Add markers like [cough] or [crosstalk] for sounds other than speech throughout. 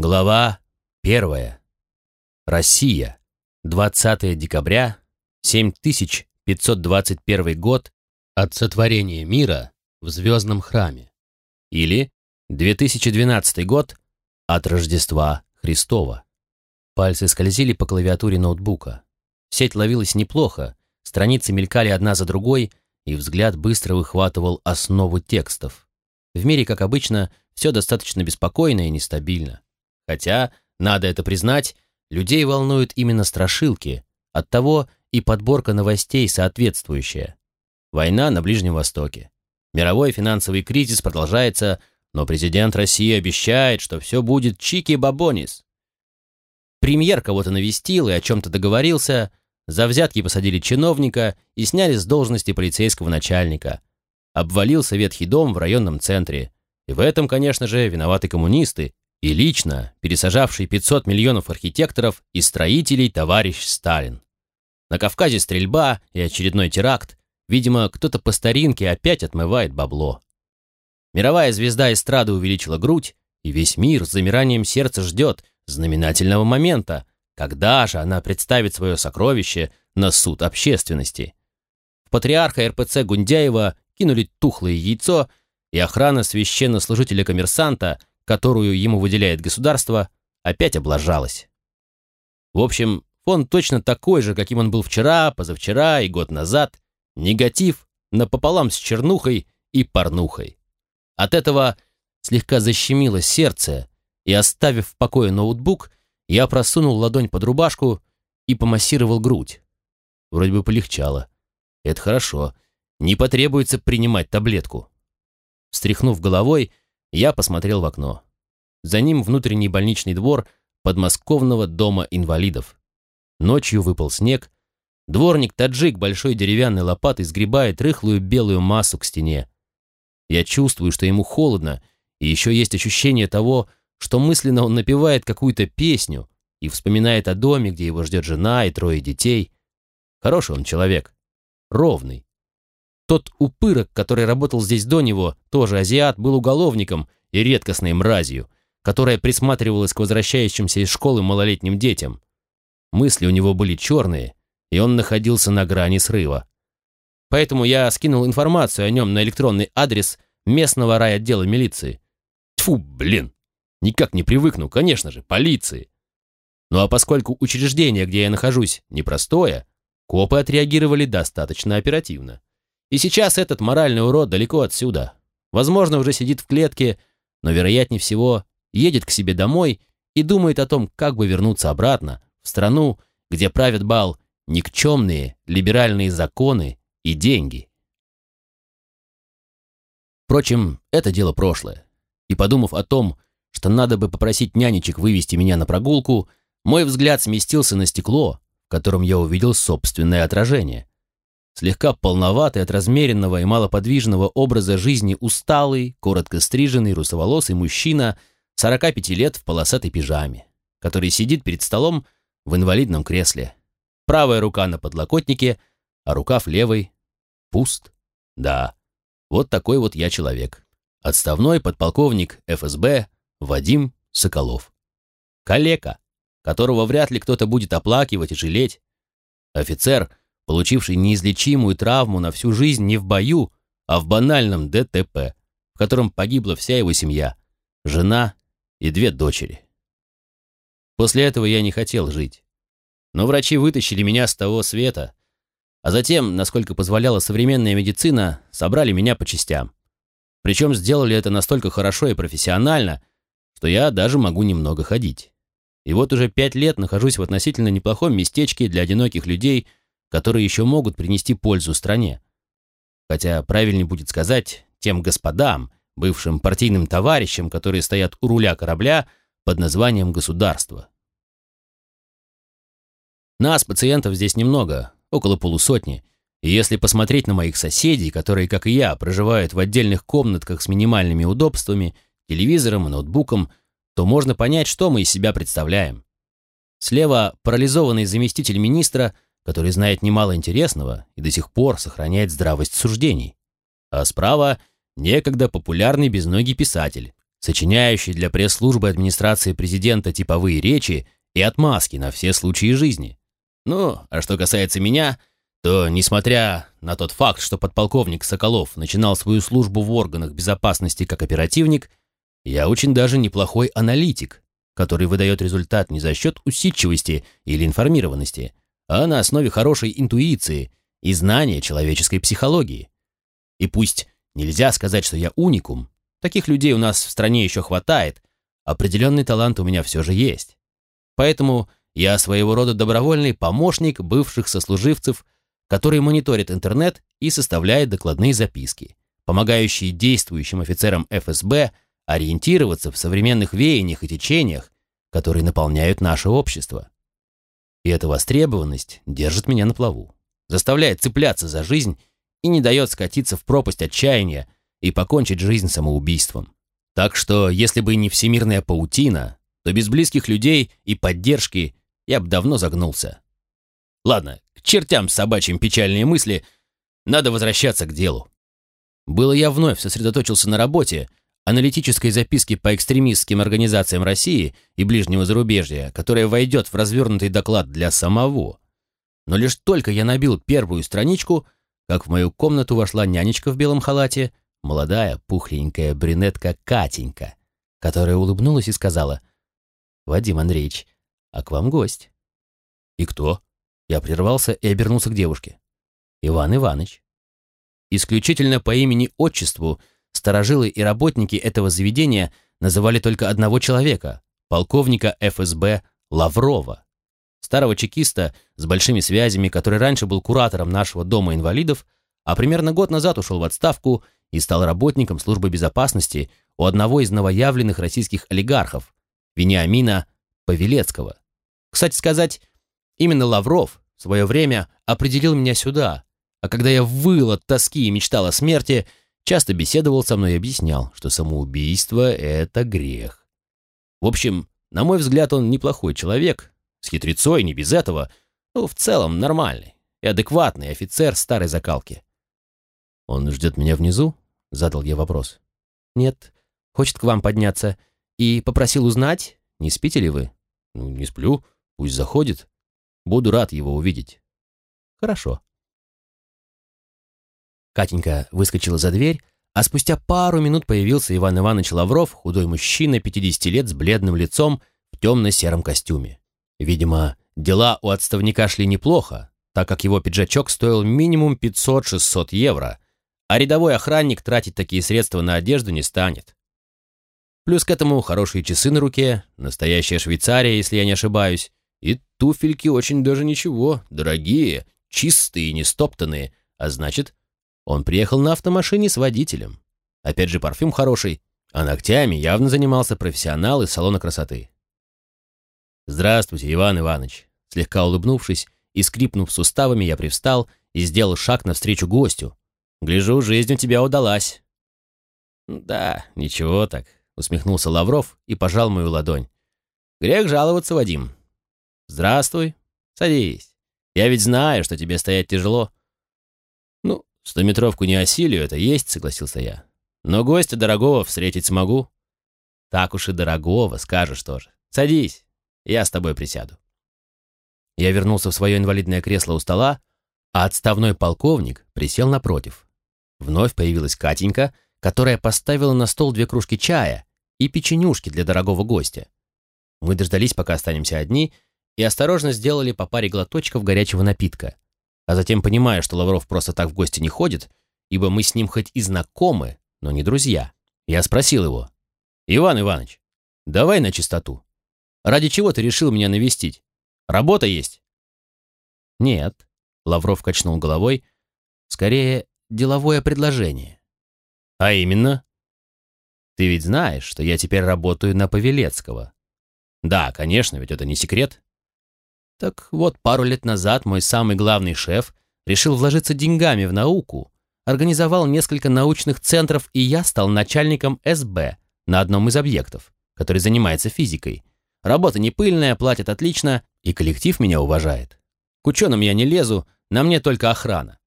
Глава первая. Россия. 20 декабря 7521 год от сотворения мира в Звездном храме. Или 2012 год от Рождества Христова. Пальцы скользили по клавиатуре ноутбука. Сеть ловилась неплохо, страницы мелькали одна за другой, и взгляд быстро выхватывал основу текстов. В мире, как обычно, все достаточно беспокойно и нестабильно. Хотя, надо это признать, людей волнуют именно страшилки, оттого и подборка новостей соответствующая. Война на Ближнем Востоке. Мировой финансовый кризис продолжается, но президент России обещает, что все будет чики-бабонис. Премьер кого-то навестил и о чем-то договорился, за взятки посадили чиновника и сняли с должности полицейского начальника. Обвалился ветхий дом в районном центре. И в этом, конечно же, виноваты коммунисты, и лично пересажавший 500 миллионов архитекторов и строителей товарищ Сталин. На Кавказе стрельба и очередной теракт. Видимо, кто-то по старинке опять отмывает бабло. Мировая звезда эстрады увеличила грудь, и весь мир с замиранием сердца ждет знаменательного момента, когда же она представит свое сокровище на суд общественности. В патриарха РПЦ Гундяева кинули тухлое яйцо, и охрана священнослужителя-коммерсанта которую ему выделяет государство, опять облажалась. В общем, фон точно такой же, каким он был вчера, позавчера и год назад. Негатив напополам с чернухой и порнухой. От этого слегка защемило сердце, и, оставив в покое ноутбук, я просунул ладонь под рубашку и помассировал грудь. Вроде бы полегчало. Это хорошо. Не потребуется принимать таблетку. Встряхнув головой, я посмотрел в окно. За ним внутренний больничный двор подмосковного дома инвалидов. Ночью выпал снег. Дворник-таджик большой деревянной лопатой сгребает рыхлую белую массу к стене. Я чувствую, что ему холодно, и еще есть ощущение того, что мысленно он напевает какую-то песню и вспоминает о доме, где его ждет жена и трое детей. Хороший он человек. Ровный. Тот упырок, который работал здесь до него, тоже азиат, был уголовником и редкостной мразью, которая присматривалась к возвращающимся из школы малолетним детям. Мысли у него были черные, и он находился на грани срыва. Поэтому я скинул информацию о нем на электронный адрес местного райотдела милиции. Тьфу, блин! Никак не привыкну, конечно же, полиции. Ну а поскольку учреждение, где я нахожусь, непростое, копы отреагировали достаточно оперативно. И сейчас этот моральный урод далеко отсюда. Возможно, уже сидит в клетке, но, вероятнее всего, едет к себе домой и думает о том, как бы вернуться обратно, в страну, где правят бал никчемные либеральные законы и деньги. Впрочем, это дело прошлое. И подумав о том, что надо бы попросить нянечек вывести меня на прогулку, мой взгляд сместился на стекло, в котором я увидел собственное отражение слегка полноватый от размеренного и малоподвижного образа жизни усталый, коротко стриженный, русоволосый мужчина 45 лет в полосатой пижаме, который сидит перед столом в инвалидном кресле. Правая рука на подлокотнике, а рукав левой пуст. Да, вот такой вот я человек. Отставной подполковник ФСБ Вадим Соколов. Калека, которого вряд ли кто-то будет оплакивать и жалеть. Офицер — получивший неизлечимую травму на всю жизнь не в бою, а в банальном ДТП, в котором погибла вся его семья, жена и две дочери. После этого я не хотел жить. Но врачи вытащили меня с того света, а затем, насколько позволяла современная медицина, собрали меня по частям. Причем сделали это настолько хорошо и профессионально, что я даже могу немного ходить. И вот уже пять лет нахожусь в относительно неплохом местечке для одиноких людей – которые еще могут принести пользу стране. Хотя правильнее будет сказать тем господам, бывшим партийным товарищам, которые стоят у руля корабля под названием государство. Нас, пациентов, здесь немного, около полусотни, и если посмотреть на моих соседей, которые, как и я, проживают в отдельных комнатках с минимальными удобствами, телевизором и ноутбуком, то можно понять, что мы из себя представляем. Слева парализованный заместитель министра – который знает немало интересного и до сих пор сохраняет здравость суждений. А справа некогда популярный безногий писатель, сочиняющий для пресс-службы администрации президента типовые речи и отмазки на все случаи жизни. Ну, а что касается меня, то, несмотря на тот факт, что подполковник Соколов начинал свою службу в органах безопасности как оперативник, я очень даже неплохой аналитик, который выдает результат не за счет усидчивости или информированности, а на основе хорошей интуиции и знания человеческой психологии. И пусть нельзя сказать, что я уникум, таких людей у нас в стране еще хватает, определенный талант у меня все же есть. Поэтому я своего рода добровольный помощник бывших сослуживцев – который мониторит интернет и составляет докладные записки, помогающие действующим офицерам ФСБ ориентироваться в современных веяниях и течениях, которые наполняют наше общество. И эта востребованность держит меня на плаву, заставляет цепляться за жизнь и не дает скатиться в пропасть отчаяния и покончить жизнь самоубийством. Так что, если бы не всемирная паутина, то без близких людей и поддержки я бы давно загнулся. Ладно, к чертям собачьим печальные мысли. Надо возвращаться к делу. Было я вновь сосредоточился на работе, аналитической записке по экстремистским организациям России и ближнего зарубежья, которая войдет в развернутый доклад для самого. Но лишь только я набил первую страничку, как в мою комнату вошла нянечка в белом халате, молодая, пухленькая брюнетка Катенька, которая улыбнулась и сказала, «Вадим Андреевич, а к вам гость». «И кто?» Я прервался и обернулся к девушке. Иван. Исключительно по имени-отчеству старожилы и работники этого заведения называли только одного человека, полковника ФСБ Лаврова, старого чекиста с большими связями, который раньше был куратором нашего дома инвалидов, а примерно год назад ушел в отставку и стал работником службы безопасности у одного из новоявленных российских олигархов, Вениамина Павелецкого. Кстати сказать, Именно Лавров в свое время определил меня сюда, а когда я выл от тоски и мечтал о смерти, часто беседовал со мной и объяснял, что самоубийство — это грех. В общем, на мой взгляд, он неплохой человек, с хитрецой, не без этого, но в целом нормальный и адекватный офицер старой закалки. «Он ждет меня внизу?» — задал я вопрос. «Нет, хочет к вам подняться и попросил узнать, не спите ли вы?» «Ну, не сплю, пусть заходит». Буду рад его увидеть. Хорошо. Катенька выскочила за дверь, а спустя пару минут появился Иван Иванович Лавров, худой мужчина 50 лет с бледным лицом в темно-сером костюме. Видимо, дела у отставника шли неплохо, так как его пиджачок стоил минимум 500-600 евро, а рядовой охранник тратить такие средства на одежду не станет. Плюс к этому хорошие часы на руке, настоящая Швейцария, если я не ошибаюсь, и туфельки очень даже ничего, дорогие, чистые, не стоптанные, а значит, он приехал на автомашине с водителем. Опять же, парфюм хороший, а ногтями явно занимался профессионал из салона красоты. «Здравствуйте, Иван Иванович!» Слегка улыбнувшись и скрипнув суставами, я привстал и сделал шаг навстречу гостю. «Гляжу, жизнь у тебя удалась». «Да, ничего так», — усмехнулся Лавров и пожал мою ладонь. «Грех жаловаться, Вадим. «Здравствуй. Садись. Я ведь знаю, что тебе стоять тяжело». «Ну, стометровку не осилию, это есть», — согласился я. «Но гостя дорогого встретить смогу». «Так уж и дорогого, скажешь тоже. Садись, я с тобой присяду». Я вернулся в свое инвалидное кресло у стола, а отставной полковник присел напротив. Вновь появилась Катенька, которая поставила на стол две кружки чая и печенюшки для дорогого гостя. Мы дождались, пока останемся одни, и осторожно сделали по паре глоточков горячего напитка. А затем, понимая, что Лавров просто так в гости не ходит, ибо мы с ним хоть и знакомы, но не друзья, я спросил его, «Иван Иванович, давай на чистоту. Ради чего ты решил меня навестить? Работа есть?» «Нет», — Лавров качнул головой, «скорее деловое предложение». «А именно?» «Ты ведь знаешь, что я теперь работаю на Павелецкого». «Да, конечно, ведь это не секрет». Так вот, пару лет назад мой самый главный шеф решил вложиться деньгами в науку, организовал несколько научных центров, и я стал начальником СБ на одном из объектов, который занимается физикой. Работа не пыльная, платят отлично, и коллектив меня уважает. К ученым я не лезу, на мне только охрана.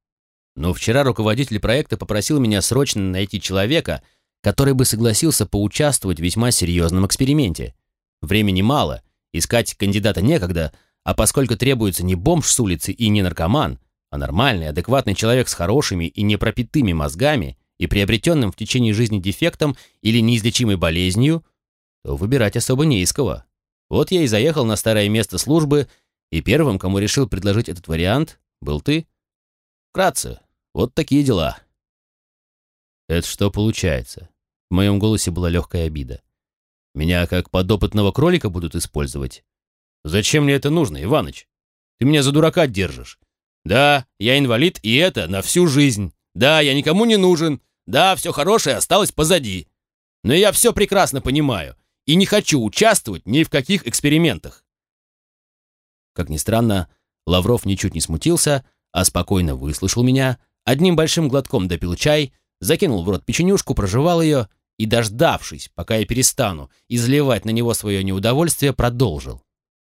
Но вчера руководитель проекта попросил меня срочно найти человека, который бы согласился поучаствовать в весьма серьезном эксперименте. Времени мало, искать кандидата некогда, а поскольку требуется не бомж с улицы и не наркоман, а нормальный, адекватный человек с хорошими и непропитыми мозгами и приобретенным в течение жизни дефектом или неизлечимой болезнью, то выбирать особо не из кого. Вот я и заехал на старое место службы, и первым, кому решил предложить этот вариант, был ты. Вкратце, вот такие дела. Это что получается? В моем голосе была легкая обида. Меня как подопытного кролика будут использовать? Зачем мне это нужно, Иваныч? Ты меня за дурака держишь. Да, я инвалид, и это на всю жизнь. Да, я никому не нужен. Да, все хорошее осталось позади. Но я все прекрасно понимаю и не хочу участвовать ни в каких экспериментах. Как ни странно, Лавров ничуть не смутился, а спокойно выслушал меня, одним большим глотком допил чай, закинул в рот печенюшку, прожевал ее и, дождавшись, пока я перестану изливать на него свое неудовольствие, продолжил.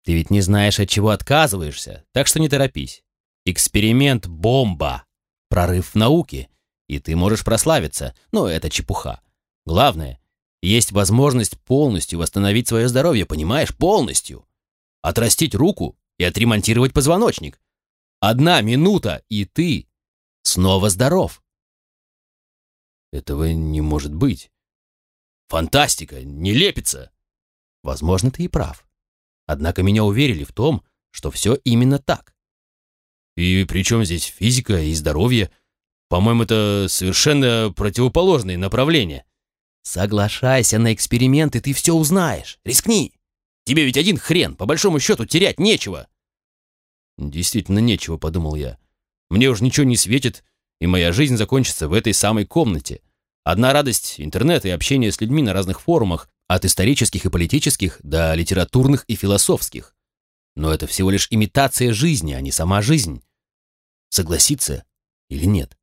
«Ты ведь не знаешь, от чего отказываешься, так что не торопись. Эксперимент — бомба, прорыв в науке, и ты можешь прославиться, но это чепуха. Главное, есть возможность полностью восстановить свое здоровье, понимаешь, полностью. Отрастить руку и отремонтировать позвоночник. Одна минута, и ты снова здоров. Этого не может быть. Фантастика, не лепится. Возможно, ты и прав. Однако меня уверили в том, что все именно так. И при чем здесь физика и здоровье? По-моему, это совершенно противоположные направления. Соглашайся на эксперимент, и ты все узнаешь. Рискни. Тебе ведь один хрен, по большому счету, терять нечего. Действительно нечего, подумал я. Мне уж ничего не светит, и моя жизнь закончится в этой самой комнате. Одна радость — интернет и общение с людьми на разных форумах, от исторических и политических до литературных и философских. Но это всего лишь имитация жизни, а не сама жизнь. Согласиться или нет?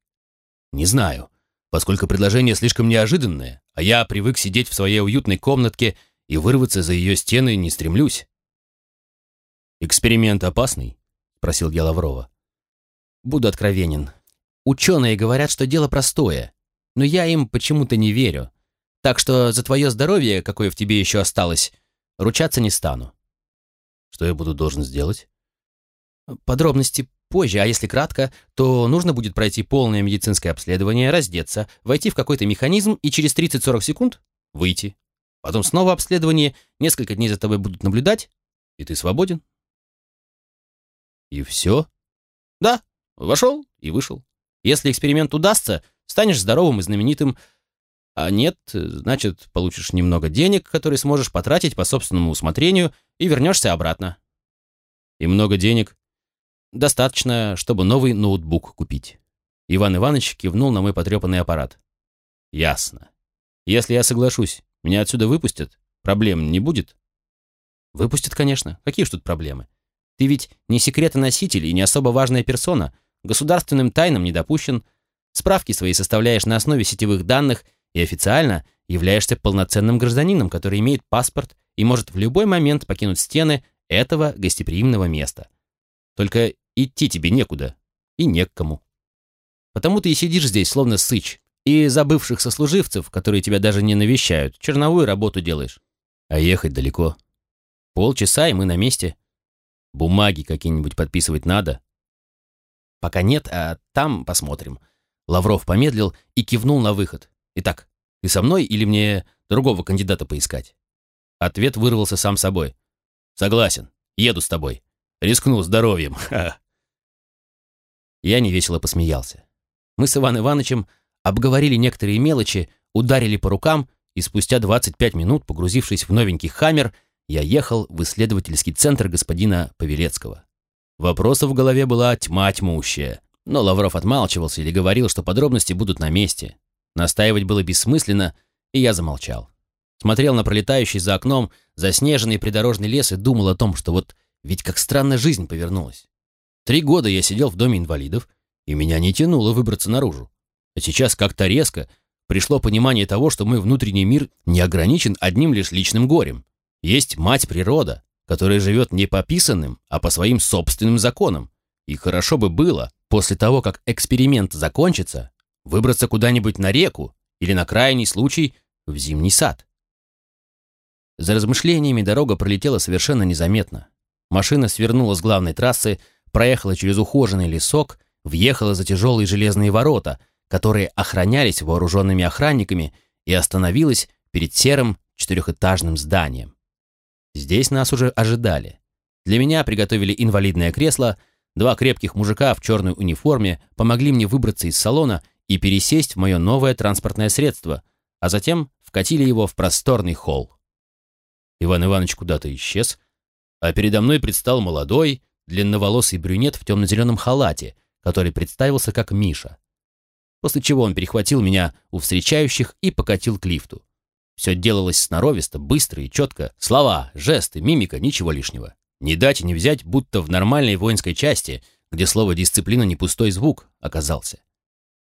Не знаю, поскольку предложение слишком неожиданное, а я привык сидеть в своей уютной комнатке и вырваться за ее стены не стремлюсь. «Эксперимент опасный?» — спросил я Лаврова. «Буду откровенен. Ученые говорят, что дело простое, но я им почему-то не верю. Так что за твое здоровье, какое в тебе еще осталось, ручаться не стану». «Что я буду должен сделать?» «Подробности позже, а если кратко, то нужно будет пройти полное медицинское обследование, раздеться, войти в какой-то механизм и через 30-40 секунд выйти. Потом снова обследование, несколько дней за тобой будут наблюдать, и ты свободен. И все? Да, вошел и вышел. Если эксперимент удастся, станешь здоровым и знаменитым. А нет, значит, получишь немного денег, которые сможешь потратить по собственному усмотрению, и вернешься обратно. И много денег? Достаточно, чтобы новый ноутбук купить. Иван Иванович кивнул на мой потрепанный аппарат. Ясно. Если я соглашусь, меня отсюда выпустят? Проблем не будет? Выпустят, конечно. Какие ж тут проблемы? Ты ведь не секретоноситель и не особо важная персона, государственным тайнам не допущен, справки свои составляешь на основе сетевых данных и официально являешься полноценным гражданином, который имеет паспорт и может в любой момент покинуть стены этого гостеприимного места. Только идти тебе некуда и не к кому. Потому ты и сидишь здесь, словно сыч, и забывших сослуживцев, которые тебя даже не навещают, черновую работу делаешь. А ехать далеко. Полчаса, и мы на месте. Бумаги какие-нибудь подписывать надо? Пока нет, а там посмотрим. Лавров помедлил и кивнул на выход. Итак, ты со мной или мне другого кандидата поискать? Ответ вырвался сам собой. Согласен, еду с тобой. Рискну здоровьем. [laughs] Ха. Я невесело посмеялся. Мы с Иван Ивановичем обговорили некоторые мелочи, ударили по рукам, и спустя 25 минут, погрузившись в новенький «Хаммер», я ехал в исследовательский центр господина Павелецкого. Вопросов в голове была тьма тьмущая, но Лавров отмалчивался или говорил, что подробности будут на месте. Настаивать было бессмысленно, и я замолчал. Смотрел на пролетающий за окном заснеженный придорожный лес и думал о том, что вот ведь как странно жизнь повернулась. Три года я сидел в доме инвалидов, и меня не тянуло выбраться наружу. А сейчас как-то резко пришло понимание того, что мой внутренний мир не ограничен одним лишь личным горем. Есть мать природа, которая живет не по писанным, а по своим собственным законам. И хорошо бы было, после того, как эксперимент закончится, выбраться куда-нибудь на реку или на крайний случай в зимний сад. За размышлениями дорога пролетела совершенно незаметно. Машина свернула с главной трассы, проехала через ухоженный лесок, въехала за тяжелые железные ворота, которые охранялись вооруженными охранниками, и остановилась перед серым четырехэтажным зданием. Здесь нас уже ожидали. Для меня приготовили инвалидное кресло, два крепких мужика в черной униформе помогли мне выбраться из салона и пересесть в мое новое транспортное средство, а затем вкатили его в просторный холл. Иван Иванович куда-то исчез, а передо мной предстал молодой, длинноволосый брюнет в темно-зеленом халате, который представился как Миша. После чего он перехватил меня у встречающих и покатил к лифту. Все делалось сноровисто, быстро и четко. Слова, жесты, мимика, ничего лишнего. Не дать и не взять, будто в нормальной воинской части, где слово «дисциплина» не пустой звук оказался.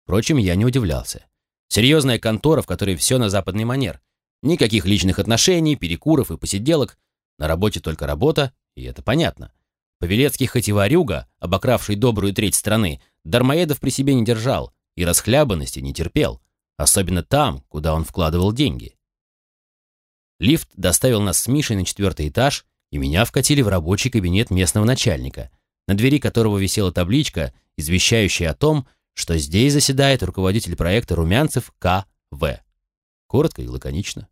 Впрочем, я не удивлялся. Серьезная контора, в которой все на западный манер. Никаких личных отношений, перекуров и посиделок. На работе только работа, и это понятно. Павелецкий хоть и варюга, обокравший добрую треть страны, дармоедов при себе не держал и расхлябанности не терпел, особенно там, куда он вкладывал деньги. Лифт доставил нас с Мишей на четвертый этаж, и меня вкатили в рабочий кабинет местного начальника, на двери которого висела табличка, извещающая о том, что здесь заседает руководитель проекта Румянцев К.В. Коротко и лаконично.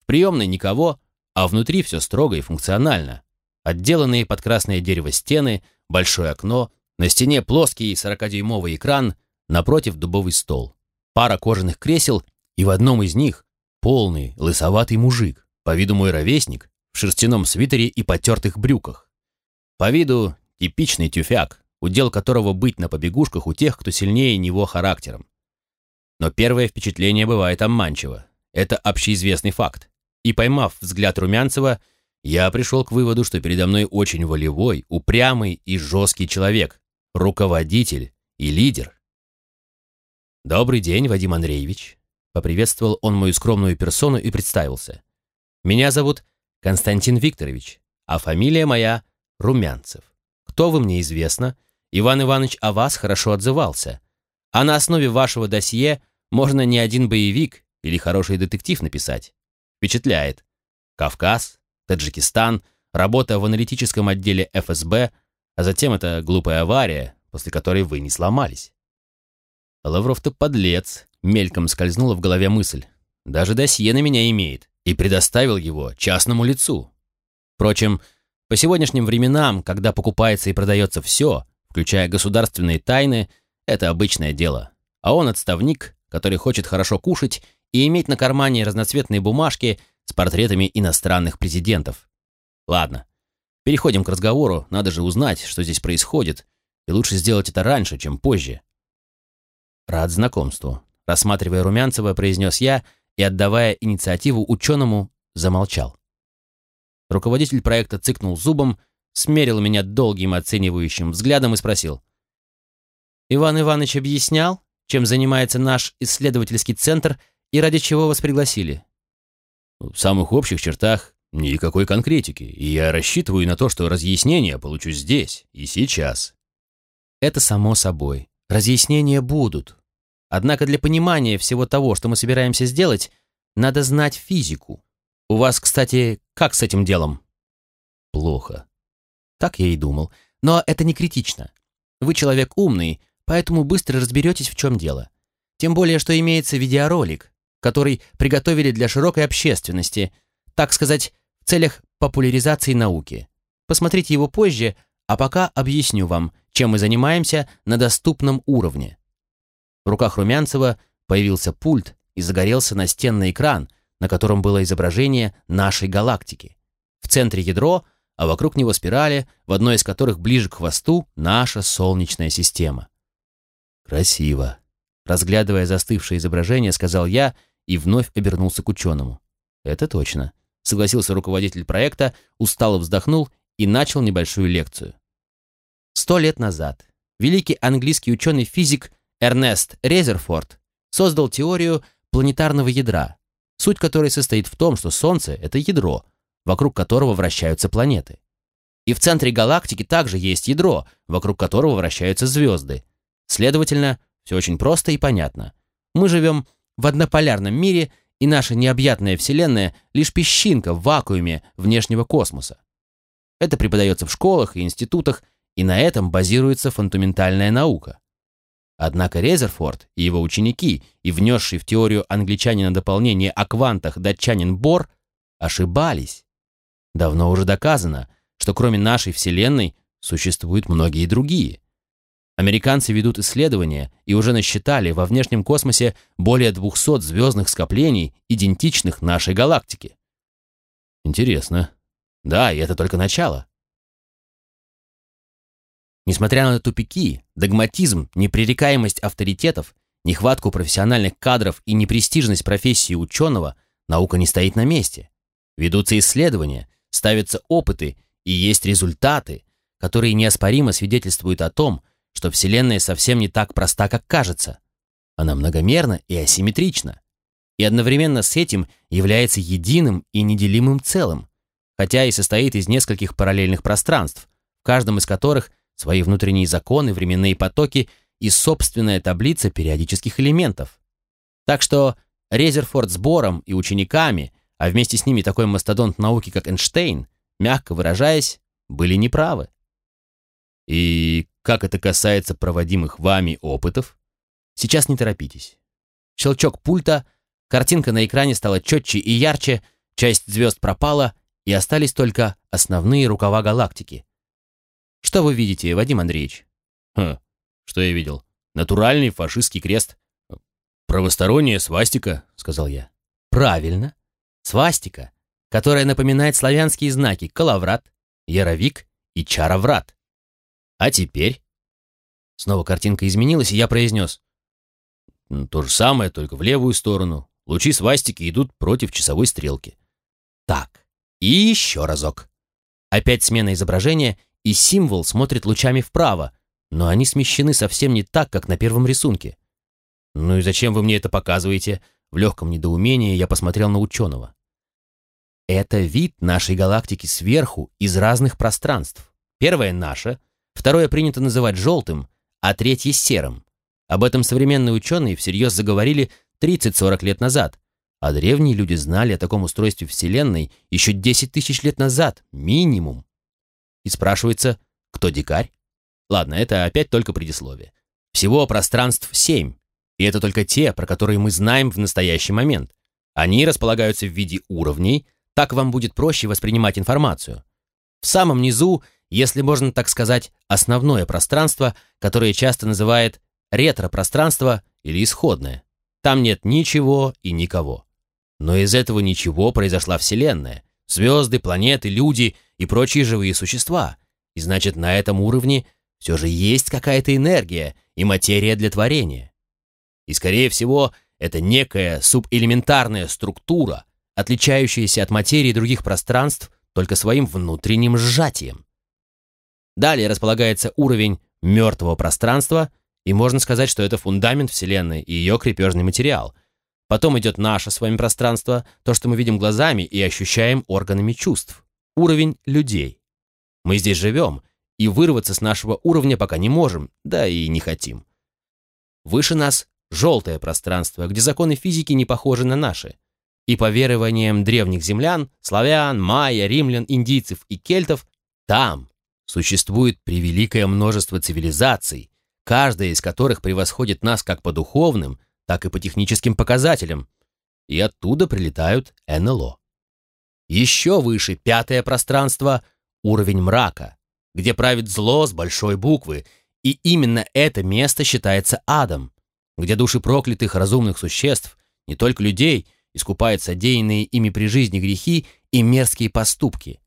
В приемной никого, а внутри все строго и функционально. Отделанные под красное дерево стены, большое окно, на стене плоский 40-дюймовый экран, напротив дубовый стол, пара кожаных кресел, и в одном из них полный лысоватый мужик, по виду мой ровесник, в шерстяном свитере и потертых брюках. По виду типичный тюфяк, удел которого быть на побегушках у тех, кто сильнее него характером. Но первое впечатление бывает обманчиво. Это общеизвестный факт. И поймав взгляд Румянцева, я пришел к выводу, что передо мной очень волевой, упрямый и жесткий человек, руководитель и лидер. «Добрый день, Вадим Андреевич», — поприветствовал он мою скромную персону и представился. «Меня зовут Константин Викторович, а фамилия моя Румянцев. Кто вы мне известно? Иван Иванович о вас хорошо отзывался. А на основе вашего досье можно не один боевик или хороший детектив написать. Впечатляет. Кавказ, Таджикистан, работа в аналитическом отделе ФСБ, а затем эта глупая авария, после которой вы не сломались. Лавров-то подлец, мельком скользнула в голове мысль. Даже досье на меня имеет и предоставил его частному лицу. Впрочем, по сегодняшним временам, когда покупается и продается все, включая государственные тайны, это обычное дело. А он отставник, который хочет хорошо кушать и иметь на кармане разноцветные бумажки с портретами иностранных президентов. Ладно, переходим к разговору, надо же узнать, что здесь происходит, и лучше сделать это раньше, чем позже. Рад знакомству. Рассматривая Румянцева, произнес я и, отдавая инициативу ученому, замолчал. Руководитель проекта цыкнул зубом, смерил меня долгим оценивающим взглядом и спросил. «Иван Иванович объяснял, чем занимается наш исследовательский центр и ради чего вас пригласили?» «В самых общих чертах никакой конкретики, и я рассчитываю на то, что разъяснения получу здесь и сейчас». «Это само собой. Разъяснения будут. Однако для понимания всего того, что мы собираемся сделать, надо знать физику. У вас, кстати, как с этим делом? Плохо. Так я и думал. Но это не критично. Вы человек умный, поэтому быстро разберетесь, в чем дело. Тем более, что имеется видеоролик, который приготовили для широкой общественности, так сказать, в целях популяризации науки. Посмотрите его позже, а пока объясню вам, чем мы занимаемся на доступном уровне. В руках Румянцева появился пульт и загорелся настенный экран, на котором было изображение нашей галактики. В центре ядро, а вокруг него спирали, в одной из которых ближе к хвосту наша Солнечная система. «Красиво», — разглядывая застывшее изображение, сказал я и вновь обернулся к ученому. «Это точно», — согласился руководитель проекта, устало вздохнул и начал небольшую лекцию. Сто лет назад великий английский ученый-физик Эрнест Резерфорд создал теорию планетарного ядра, суть которой состоит в том, что Солнце — это ядро, вокруг которого вращаются планеты. И в центре галактики также есть ядро, вокруг которого вращаются звезды. Следовательно, все очень просто и понятно. Мы живем в однополярном мире, и наша необъятная Вселенная — лишь песчинка в вакууме внешнего космоса. Это преподается в школах и институтах, и на этом базируется фундаментальная наука. Однако Резерфорд и его ученики, и внесший в теорию англичанина дополнение о квантах датчанин Бор, ошибались. Давно уже доказано, что кроме нашей Вселенной существуют многие другие. Американцы ведут исследования и уже насчитали во внешнем космосе более 200 звездных скоплений, идентичных нашей галактике. Интересно. Да, и это только начало. Несмотря на тупики, догматизм, непререкаемость авторитетов, нехватку профессиональных кадров и непрестижность профессии ученого, наука не стоит на месте. Ведутся исследования, ставятся опыты и есть результаты, которые неоспоримо свидетельствуют о том, что Вселенная совсем не так проста, как кажется. Она многомерна и асимметрична, и одновременно с этим является единым и неделимым целым, хотя и состоит из нескольких параллельных пространств, в каждом из которых – свои внутренние законы, временные потоки и собственная таблица периодических элементов. Так что Резерфорд с Бором и учениками, а вместе с ними такой мастодонт науки, как Эйнштейн, мягко выражаясь, были неправы. И как это касается проводимых вами опытов? Сейчас не торопитесь. Щелчок пульта, картинка на экране стала четче и ярче, часть звезд пропала, и остались только основные рукава галактики, что вы видите, Вадим Андреевич? Хм, что я видел? Натуральный фашистский крест. Правосторонняя свастика, сказал я. Правильно. Свастика, которая напоминает славянские знаки Калаврат, Яровик и Чароврат. А теперь? Снова картинка изменилась, и я произнес. То же самое, только в левую сторону. Лучи свастики идут против часовой стрелки. Так, и еще разок. Опять смена изображения, и символ смотрит лучами вправо, но они смещены совсем не так, как на первом рисунке. «Ну и зачем вы мне это показываете?» В легком недоумении я посмотрел на ученого. Это вид нашей галактики сверху из разных пространств. Первое наше, второе принято называть желтым, а третье серым. Об этом современные ученые всерьез заговорили 30-40 лет назад, а древние люди знали о таком устройстве Вселенной еще 10 тысяч лет назад, минимум. И спрашивается, кто дикарь? Ладно, это опять только предисловие. Всего пространств семь, и это только те, про которые мы знаем в настоящий момент. Они располагаются в виде уровней, так вам будет проще воспринимать информацию. В самом низу, если можно так сказать, основное пространство, которое часто называют ретро-пространство или исходное. Там нет ничего и никого. Но из этого ничего произошла Вселенная. Звезды, планеты, люди и прочие живые существа. И значит, на этом уровне все же есть какая-то энергия и материя для творения. И, скорее всего, это некая субэлементарная структура, отличающаяся от материи других пространств только своим внутренним сжатием. Далее располагается уровень мертвого пространства, и можно сказать, что это фундамент Вселенной и ее крепежный материал. Потом идет наше с вами пространство, то, что мы видим глазами и ощущаем органами чувств уровень людей. Мы здесь живем, и вырваться с нашего уровня пока не можем, да и не хотим. Выше нас желтое пространство, где законы физики не похожи на наши. И по верованиям древних землян, славян, майя, римлян, индийцев и кельтов, там существует превеликое множество цивилизаций, каждая из которых превосходит нас как по духовным, так и по техническим показателям, и оттуда прилетают НЛО. Еще выше пятое пространство — уровень мрака, где правит зло с большой буквы, и именно это место считается адом, где души проклятых разумных существ, не только людей, искупают содеянные ими при жизни грехи и мерзкие поступки.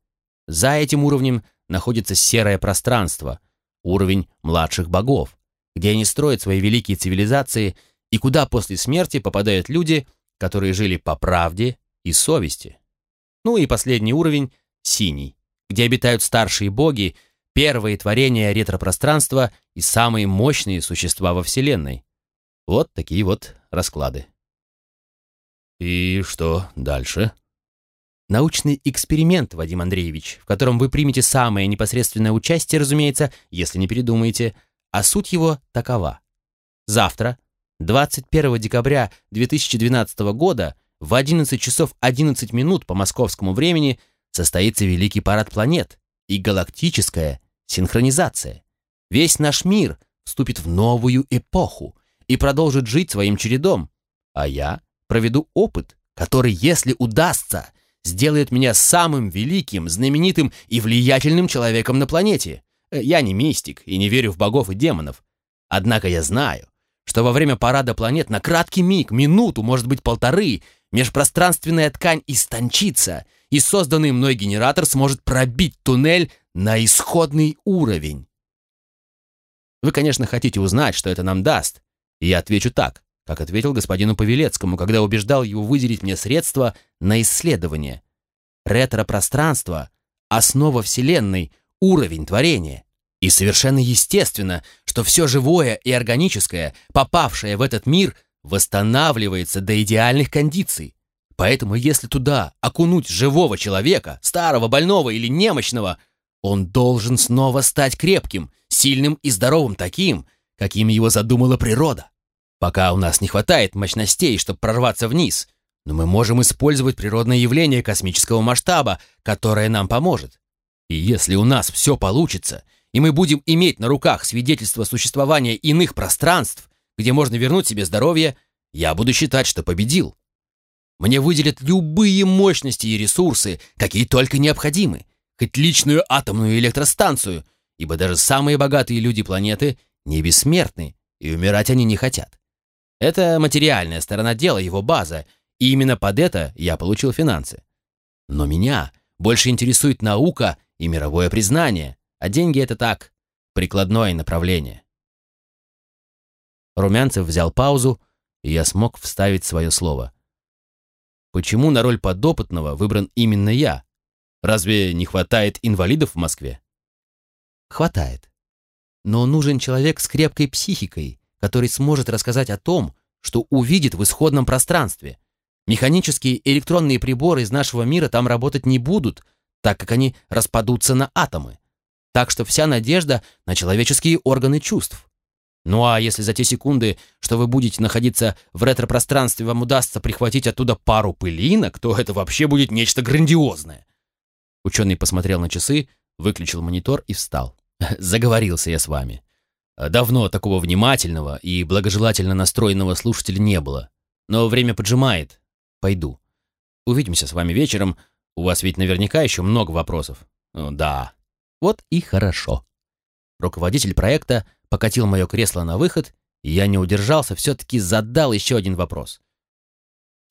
За этим уровнем находится серое пространство, уровень младших богов, где они строят свои великие цивилизации и куда после смерти попадают люди, которые жили по правде и совести. Ну и последний уровень — синий, где обитают старшие боги, первые творения ретро-пространства и самые мощные существа во Вселенной. Вот такие вот расклады. И что дальше? Научный эксперимент, Вадим Андреевич, в котором вы примете самое непосредственное участие, разумеется, если не передумаете, а суть его такова. Завтра, 21 декабря 2012 года в 11 часов 11 минут по московскому времени состоится Великий парад планет и галактическая синхронизация. Весь наш мир вступит в новую эпоху и продолжит жить своим чередом, а я проведу опыт, который, если удастся, сделает меня самым великим, знаменитым и влиятельным человеком на планете. Э, я не мистик и не верю в богов и демонов. Однако я знаю, что во время парада планет на краткий миг, минуту, может быть полторы, межпространственная ткань истончится, и созданный мной генератор сможет пробить туннель на исходный уровень. Вы, конечно, хотите узнать, что это нам даст, я отвечу так, как ответил господину Павелецкому, когда убеждал его выделить мне средства на исследование. Ретро-пространство — основа Вселенной, уровень творения. И совершенно естественно, что все живое и органическое, попавшее в этот мир, восстанавливается до идеальных кондиций. Поэтому если туда окунуть живого человека, старого, больного или немощного, он должен снова стать крепким, сильным и здоровым таким, каким его задумала природа. Пока у нас не хватает мощностей, чтобы прорваться вниз, но мы можем использовать природное явление космического масштаба, которое нам поможет. И если у нас все получится, и мы будем иметь на руках свидетельство существования иных пространств, где можно вернуть себе здоровье, я буду считать, что победил. Мне выделят любые мощности и ресурсы, какие только необходимы, хоть личную атомную электростанцию, ибо даже самые богатые люди планеты не бессмертны, и умирать они не хотят. Это материальная сторона дела, его база, и именно под это я получил финансы. Но меня больше интересует наука и мировое признание, а деньги — это так, прикладное направление. Румянцев взял паузу, и я смог вставить свое слово. Почему на роль подопытного выбран именно я? Разве не хватает инвалидов в Москве? Хватает. Но нужен человек с крепкой психикой, который сможет рассказать о том, что увидит в исходном пространстве. Механические электронные приборы из нашего мира там работать не будут, так как они распадутся на атомы. Так что вся надежда на человеческие органы чувств. Ну а если за те секунды, что вы будете находиться в ретро-пространстве, вам удастся прихватить оттуда пару пылинок, то это вообще будет нечто грандиозное. Ученый посмотрел на часы, выключил монитор и встал. [laughs] Заговорился я с вами. Давно такого внимательного и благожелательно настроенного слушателя не было. Но время поджимает. Пойду. Увидимся с вами вечером. У вас ведь наверняка еще много вопросов. Да. Вот и хорошо. Руководитель проекта покатил мое кресло на выход, и я не удержался, все-таки задал еще один вопрос.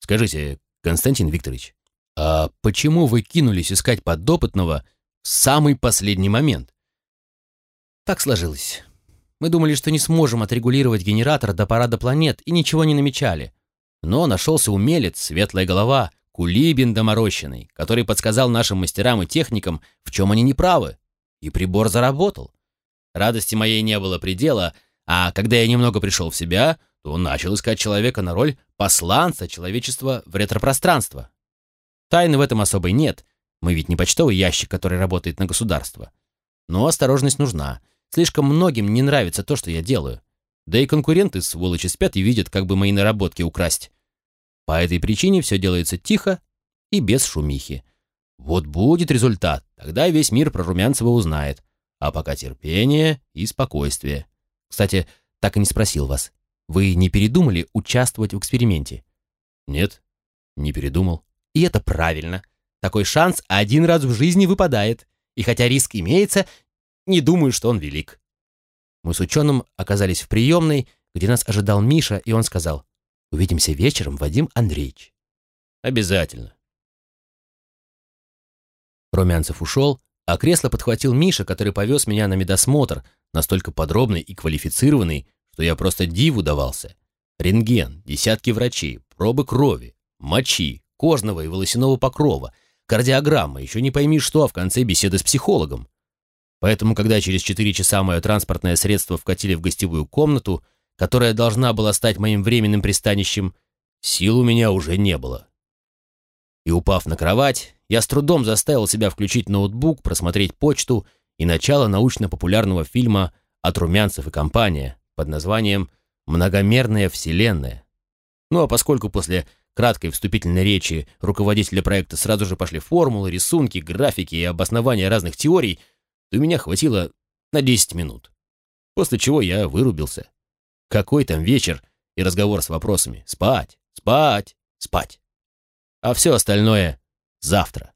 Скажите, Константин Викторович, а почему вы кинулись искать подопытного в самый последний момент? Так сложилось. Мы думали, что не сможем отрегулировать генератор до парада планет и ничего не намечали. Но нашелся умелец, светлая голова, Кулибин доморощенный, который подсказал нашим мастерам и техникам, в чем они неправы. И прибор заработал. Радости моей не было предела, а когда я немного пришел в себя, то начал искать человека на роль посланца человечества в ретропространство. Тайны в этом особой нет. Мы ведь не почтовый ящик, который работает на государство. Но осторожность нужна. Слишком многим не нравится то, что я делаю. Да и конкуренты, сволочи, спят и видят, как бы мои наработки украсть. По этой причине все делается тихо и без шумихи. Вот будет результат, тогда весь мир про Румянцева узнает. А пока терпение и спокойствие. Кстати, так и не спросил вас. Вы не передумали участвовать в эксперименте? Нет, не передумал. И это правильно. Такой шанс один раз в жизни выпадает. И хотя риск имеется, не думаю, что он велик. Мы с ученым оказались в приемной, где нас ожидал Миша, и он сказал, «Увидимся вечером, Вадим Андреевич». «Обязательно». Румянцев ушел, а кресло подхватил Миша, который повез меня на медосмотр, настолько подробный и квалифицированный, что я просто диву давался. Рентген, десятки врачей, пробы крови, мочи, кожного и волосяного покрова, кардиограмма, еще не пойми что, в конце беседы с психологом. Поэтому, когда через четыре часа мое транспортное средство вкатили в гостевую комнату, которая должна была стать моим временным пристанищем, сил у меня уже не было. И упав на кровать, я с трудом заставил себя включить ноутбук, просмотреть почту и начало научно-популярного фильма «От румянцев и компания» под названием многомерная вселенная. Ну а поскольку после краткой вступительной речи руководителя проекта сразу же пошли формулы, рисунки, графики и обоснования разных теорий, то меня хватило на 10 минут. После чего я вырубился. Какой там вечер и разговор с вопросами? Спать, спать, спать. А все остальное завтра.